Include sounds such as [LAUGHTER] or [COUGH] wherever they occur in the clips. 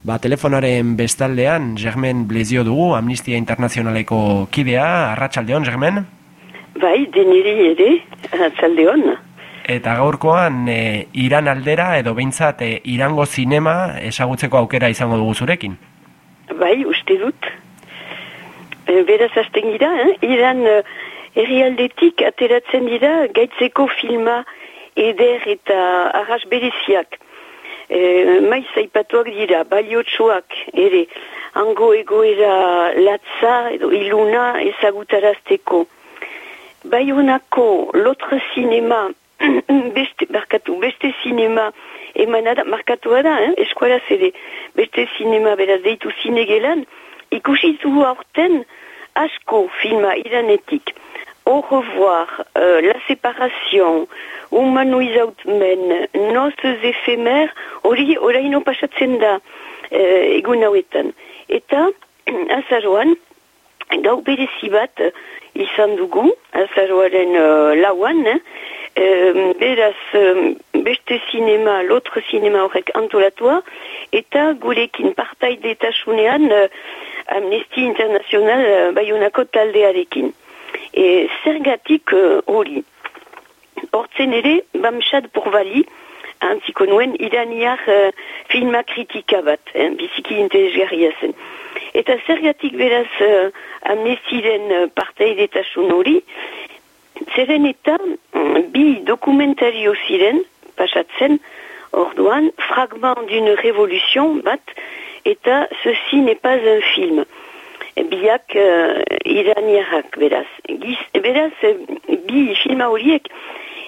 Ba, telefonaren bestaldean, Germen Blezio dugu, Amnistia Internazionaleko kidea, arratsaldeon Germen? Bai, deniri ere, arratsaldeon. Eta gaurkoan, e, Iran aldera, edo behintzat, e, Irango zinema esagutzeko aukera izango dugu zurekin? Bai, uste dut. E, beraz, azten gira, eh? Iran e, herrialdetik ateratzen dira gaitzeko filma eder eta arras bereziak e, maiz aipatuak dira, baliotsuak ere, ango egoera latza edo iluna ezagutarazteko. Baionako lotre sinema, [CLEARS THROAT] beste, markatu, beste sinema, emanada, markatu da, eh, eskuala zede, beste sinema beraz deitu zinegelan, ikusitu aurten asko filma iranetik. Au revoir, euh, la séparation, Human Without Men, Noces Ephemer, hori oraino pasatzen da eh, egun hauetan. Eta, [CLEARS THROAT] azaroan, gau berezi bat izan dugu, azaroaren uh, lauan, eh, beraz beste sinema, lotre sinema horrek antolatua, eta gurekin partaide etasunean uh, Amnesty International uh, bayonako taldearekin. E, zergatik hori, hortzen ere, bamxad porvali, antziko nuen, uh, filma kritika bat, eh, biziki interesgarria zen. Eta zergatik beraz uh, amnestiren uh, parteidetasun hori, zeren eta um, bi dokumentario ziren, pasatzen, orduan, fragment d'une révolution bat, eta ceci n'est pas un film. Biak uh, iraniak beraz. Giz, beraz, bi filma horiek,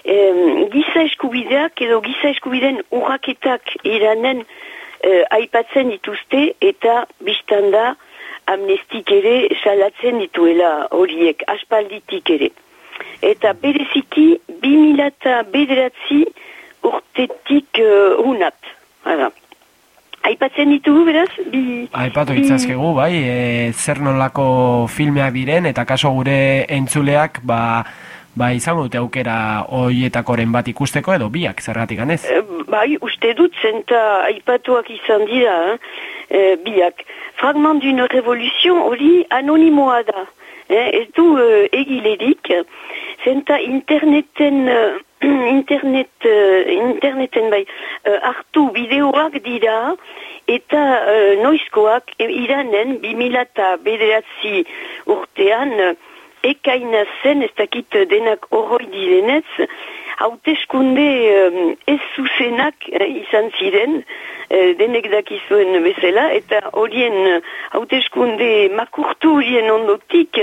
eh, giza eskubideak edo giza eskubideen urraketak iranen eh, aipatzen dituzte eta biztanda amnestik ere salatzen dituela horiek, aspalditik ere. Eta bereziki, 2000 eta bederatzi urtetik uh, unat. Hala. Aipatzen ditugu, beraz? Bi, Aipatu itzazkegu, bai, e, zer nolako filmeak diren, eta kaso gure entzuleak, ba, ba izango dute aukera hoietakoren bat ikusteko edo biak zergatik ganez? E, bai, uste dut zenta aipatuak izan dira, eh? biak. Fragment d'une revolution hori anonimoa da. Eh? Ez du uh, egilerik, zenta interneten... [CLEARS THROAT] internet, interneten bai, hartu bideoak dira, eta noizkoak iranen, 2000 bederatzi urtean, ekaina zen, ez dakit denak horroi direnez, hauteskunde um, ez zuzenak uh, izan ziren, uh, denek dakizuen bezala, eta horien hauteskunde makurtu horien ondotik,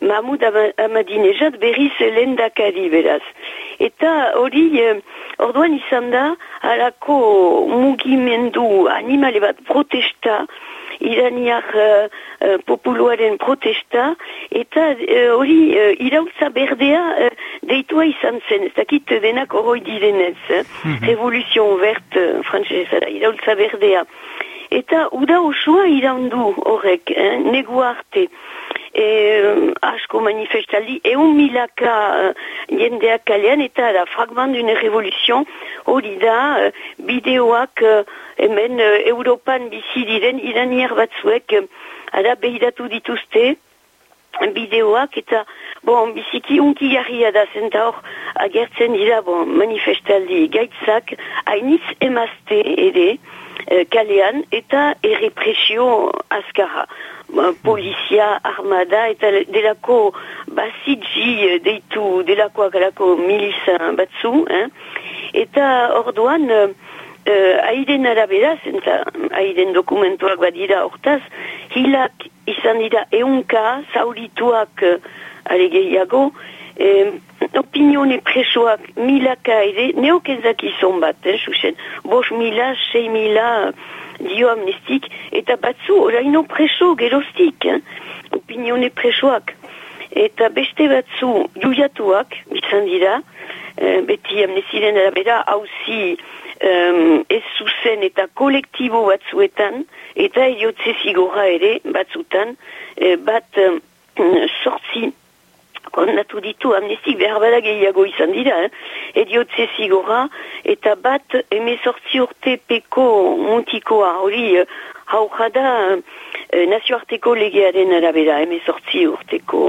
Mahmoud Ahmadinejad berriz lendakari beraz. Eta hori, uh, orduan izan da, alako mugimendu animale bat protesta, iraniak uh, uh, populuaren protesta, eta uh, hori uh, irautza berdea uh, deitua izan zen, ez dakit denak horoi direnez, eh? mm -hmm. revoluzion vert uh, frantzesara, irautza berdea. Eta uda osoa iraundu horrek, eh? negu arte. E, asko manifestaldi, eun milaka uh, jendeak kalean, eta da fragment d'une revoluzion, hori da, uh, bideoak uh, hemen Europan bizi diren iraniar batzuek uh, ara behiratu dituzte bideoak eta bon, biziki unki jarria da zenta hor agertzen dira bon, manifestaldi gaitzak hainitz emazte ere uh, kalean eta errepresio askara polizia, armada eta delako basitzi deitu delako akalako milizan batzu eh? eta orduan uh, uh, aiden arabera, zenta aiden dokumentuak badira hortaz, hilak izan dira eunka, zaurituak uh, alegeiago, eh, opinione presoak milaka ere, neok ezak izan bat, eh, susen, bos mila, sei mila, dio amnestik, eta batzu oraino preso gerostik, eh, opinione presoak. Eta beste batzu juiatuak, izan dira, eh, beti amnestiren arabera, hauzi, um, ez zuzen eta kolektibo batzuetan, eta eriotze zigorra ere batzutan, e, bat um, sortzi kondatu ditu amnestik behar bada gehiago izan dira, eh? eriotze zigorra, eta bat emezortzi urte peko mutikoa, hori uh, hau jada e, nazioarteko legearen arabera, emezortzi urteko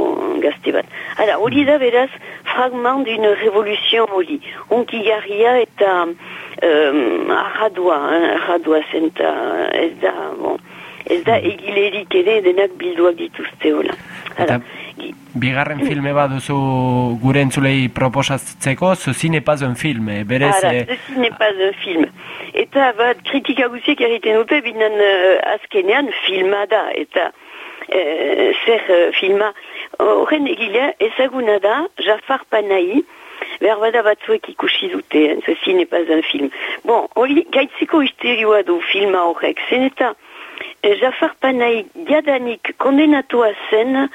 gazte bat. Hala, hori da beraz, fragment d'une revolution hori, onki garria eta um, ahadua, ahadua zenta, ez da, bon, ez da egilerik ere denak bilduak dituzte hola. Eta, bigarren filme bat duzu gure entzulei proposatzeko, Zuzine Pazuen filme, berez... Ara, Zuzine Pazuen film. Eta bat kritika guziek erriten dute, binen uh, azkenean filma da, eta uh, zer uh, filma. Horren egilea ezaguna da, Jafar Panai, behar bada batzuek ikusi dute, eh, Zuzine Pazuen film. Bon, hori gaitzeko histerioa du filma horrek, zen eta Jafar Panai jadanik kondenatua zen,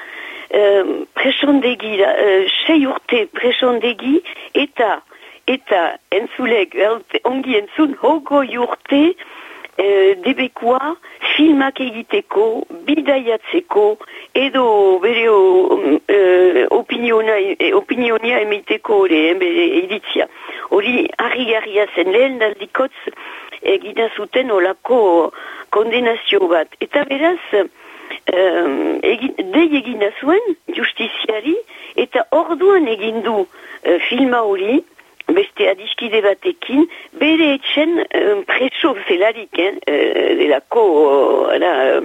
presondegi, uh, sei urte presondegi, eta eta entzulek, ongi entzun, hogo jurte uh, debekua filmak egiteko, bidaiatzeko, edo bere opiniona, opinionia emiteko hori, eh, bere editzia. Hori, harri zen lehen daldikotz egina zuten olako kondenazio bat. Eta beraz, um, egin, dei egina zuen justiziari, eta orduan egin du uh, filma hori, beste adiskide batekin, bere etxen um, preso zelarik, eh, uh, delako, uh,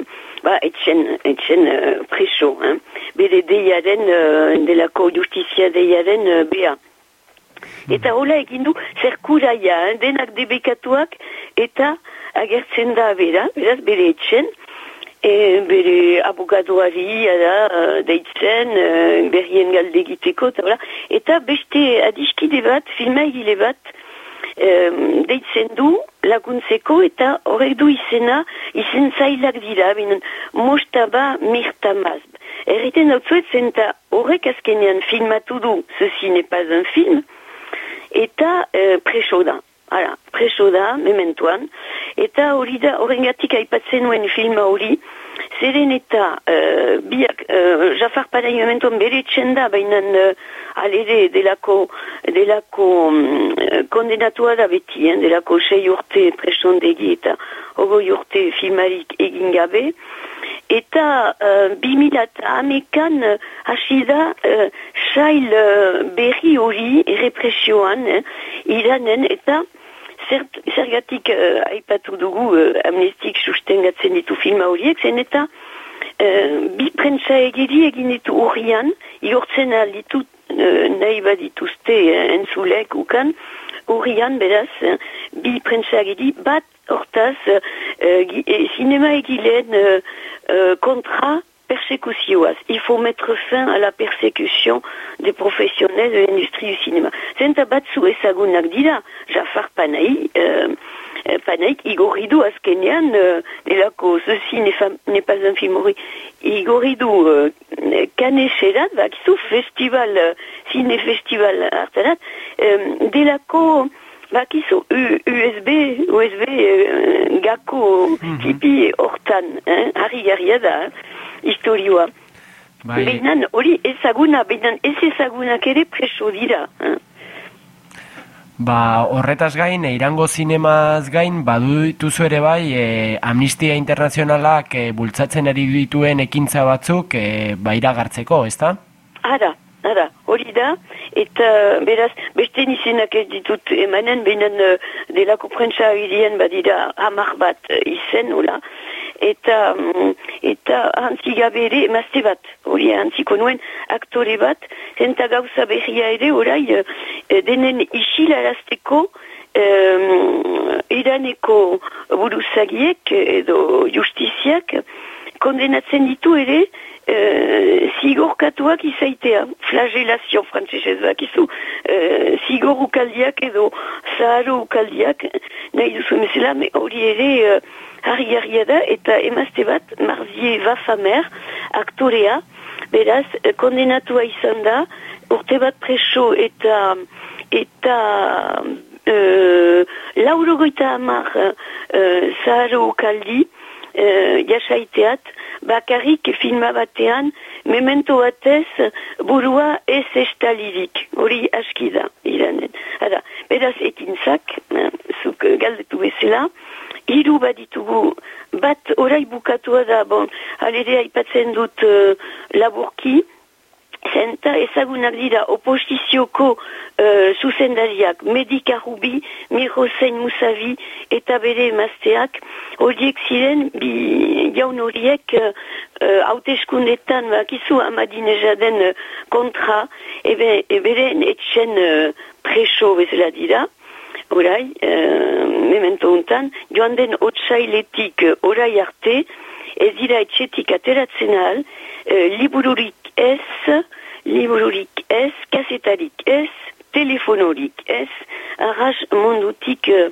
ba, etxen, etxen uh, preso, eh, bere deiaren, uh, delako justizia deiaren uh, bea. Eta hola egin du, zerkuraia, eh, denak debekatuak, eta agertzen da bera, beraz bere etxen, e, bere abogadoari da, deitzen, e, berrien galde egiteko, eta, eta beste adiskide bat, filma egile bat, e, deitzen du laguntzeko eta horrek du izena, izen zailak dira, binen mostaba mirtamazb. Erriten dut zuetzen eta horrek azkenean filmatu du, ceci n'est pas un film, eta e, preso da. Hala, preso da, mementuan, eta hori da, horrengatik aipatzen nuen filma hori, zeren eta uh, biak, uh, Jafar Panai mementuan bere txenda, baina uh, alere delako, delako um, kondenatua da beti, eh, delako sei urte presondegi eta hogo urte filmarik egin gabe, eta uh, bimilat amekan hasi da uh, sail uh, berri hori represioan, eh, iranen, eta zert, zergatik uh, aipatu dugu uh, amnestik sustengatzen ditu filma horiek, zen eta uh, bi prentsa egiri egin ditu urrian, igortzen alditu uh, nahi badituzte uh, entzulek ukan, urrian beraz, uh, bi prentsa egiri bat hortaz, uh, egileen uh, uh, kontra persécution. Il faut mettre fin à la persécution des professionnels de l'industrie du cinéma. Zenta batzu ezagunak dira, Jafar Panai, euh, euh Panaik igoridu azkenean, euh, delako, ceci n'est pas un film hori, igoridu euh, kanexerat, bakizu festival, euh, ciné-festival hartarat, euh, delako, bakizu USB, USB, euh, gako, mm -hmm. tipi hortan, hein, harri garria da, hein, historioa. Bai. Behinan, hori ezaguna, behinan ez ezagunak ere preso dira. Eh? Ba, horretaz gain, irango zinemaz gain, badu dituzu ere bai, e, Amnistia Internazionalak e, bultzatzen ari dituen ekintza batzuk e, baira gartzeko, ez da? Ara, ara, hori da, eta beraz, beste nizenak ez ditut emanen, behinan delako prentsa agirien badira hamar bat izen, hola, eta mm, eta hantzi gabe ere emazte bat, hori hantziko nuen aktore bat, zenta gauza berria ere orai e, denen isilarazteko iraneko buruzagiek edo justiziak kondenatzen ditu ere Uh, zigorkatuak izaitea, flagelazio frantzesez bakizu, uh, zigor ukaldiak edo zaharo ukaldiak, nahi duzu mesela, hori ere uh, harri da, eta emazte bat, Marzie Vafamer, aktorea, beraz, eh, kondenatua izan da, urte bat preso eta eta uh, lauro goita amar uh, zaharo kaldi uh, jasaiteat, bakarrik filma batean, memento batez burua ez estalirik, hori askida iranen. Hada, beraz ekintzak, zuk galdetu bezala, hiru baditugu, bat orai bukatua da, bon, alere aipatzen dut uh, laburki, zenta ezagunak dira oposizioko uh, zuzendariak Medika Rubi, Miro Zein Musavi eta bere emazteak. Horiek ziren bi jaun horiek hauteskundetan uh, uh, bakizu amadinejaden uh, kontra. Ebe, eberen etxen uh, preso bezala dira orai, uh, memento untan joan den otsailetik uh, orai arte ez dira etxetik ateratzen ahal uh, libururik ez libururik ez, kasetarik ez, telefonorik ez, arras mundutik, uh,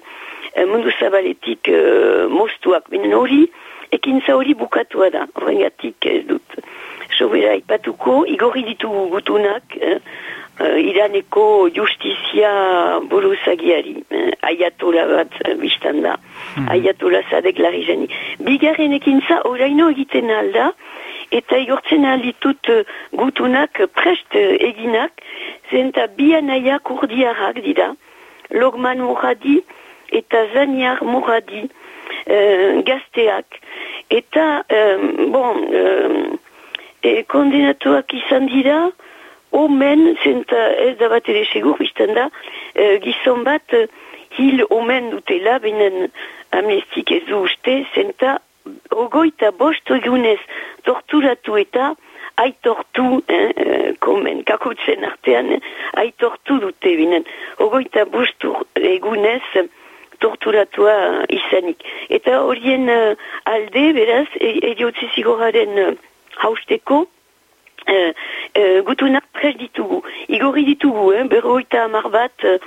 mundu zabaletik uh, mostuak binen hori, ekintza hori bukatua da, horrengatik ez dut. Sobera ipatuko, igorri ditugu gutunak, uh, iraneko justizia buruzagiari, uh, aiatola bat uh, biztan da, hmm. aiatola zadek larri. Bigarren ekintza oraino egiten alda, eta igortzen alditut uh, gutunak prest uh, eginak, zenta bianaiak urdiarrak dira, logman muradi eta zaniar muradi uh, gazteak, eta, um, bon, um, e, kondenatuak izan dira, omen, zenta ez da bat ere segur, bizten da, uh, gizon bat, uh, hil omen dutela, binen amnestik ez du uste, zenta ogoita bost egunez torturatu eta aitortu, eh, eh, komen, kakutzen artean, eh, aitortu dute binen. Ogoita bost egunez torturatua izanik. Eta horien uh, alde, beraz, eriotze e zigoraren uh, hausteko, uh, uh, gutunak pres ditugu. Igorri ditugu, eh, berroita amar bat, uh,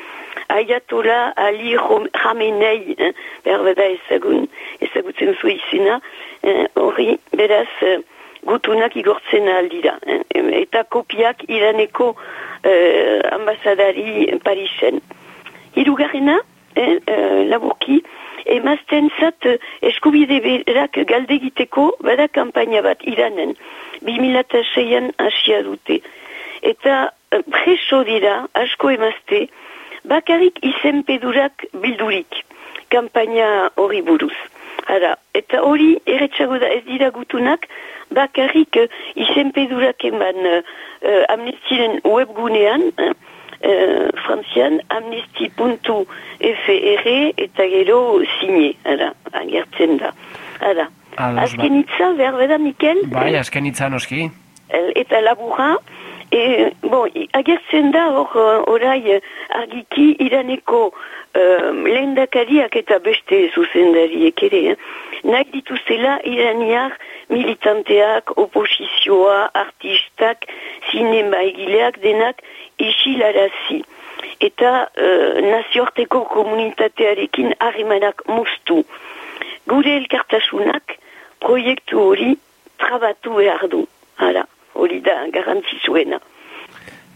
Ayatola Ali Ramenei, eh, berbeda ezagun, ezagutzen zu izena, eh, hori beraz eh, gutunak igortzen aldira. Eh, eta kopiak iraneko eh, ambasadari Parisen. Hirugarrena, eh, eh, laburki, emazten zat eh, eskubide berak galdegiteko bada kampaina bat iranen. 2006an asia dute. Eta eh, preso dira, asko emazte, bakarrik izenpedurak bildurik, kampaina hori buruz. Ara, eta hori erretxago da ez dira gutunak, bakarrik uh, izenpedurak eman uh, amnestiren webgunean, uh, frantzian, amnesti.fr eta gero zine, ara, agertzen da. Ara, azken itza, berbeda, Mikel? Bai, azken itza noski. Eta laburra, E, bon, agertzen da hor orai argiki iraneko um, lehendakariak eta beste zuzendariek ere. Eh? Nahi dituzela iraniak militanteak, oposizioa, artistak, sinema egileak denak isilarazi. Eta uh, naziorteko komunitatearekin harremanak mustu. Gure elkartasunak proiektu hori trabatu behar du. Hala hori da garantzizuena.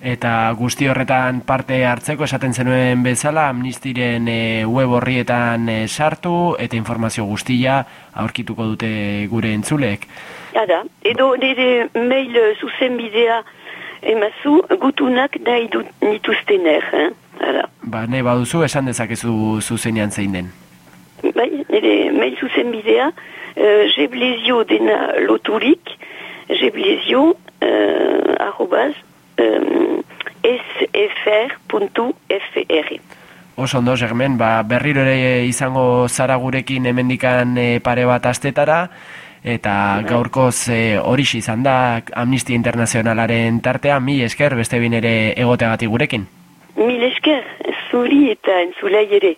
Eta guzti horretan parte hartzeko esaten zenuen bezala amnistiren e, web horrietan e, sartu eta informazio guztia aurkituko dute gure entzulek. Ada, edo nire mail zuzen bidea emazu gutunak nahi dut nituztener. Eh? Ba, ne baduzu esan dezakezu zuzenean zein den. Bai, nire mail zuzen bidea, uh, jeblezio dena loturik, jeblezio uh, arrobaz um, sfr.fr Oso ondo, Germen, ba, berriro ere izango zara gurekin hemendikan e, pare bat astetara, eta bai. gaurkoz e, hori izan da Amnistia Internazionalaren tartea, mi esker beste bin ere egoteagatik gurekin. Mil esker, zuri eta entzulei ere.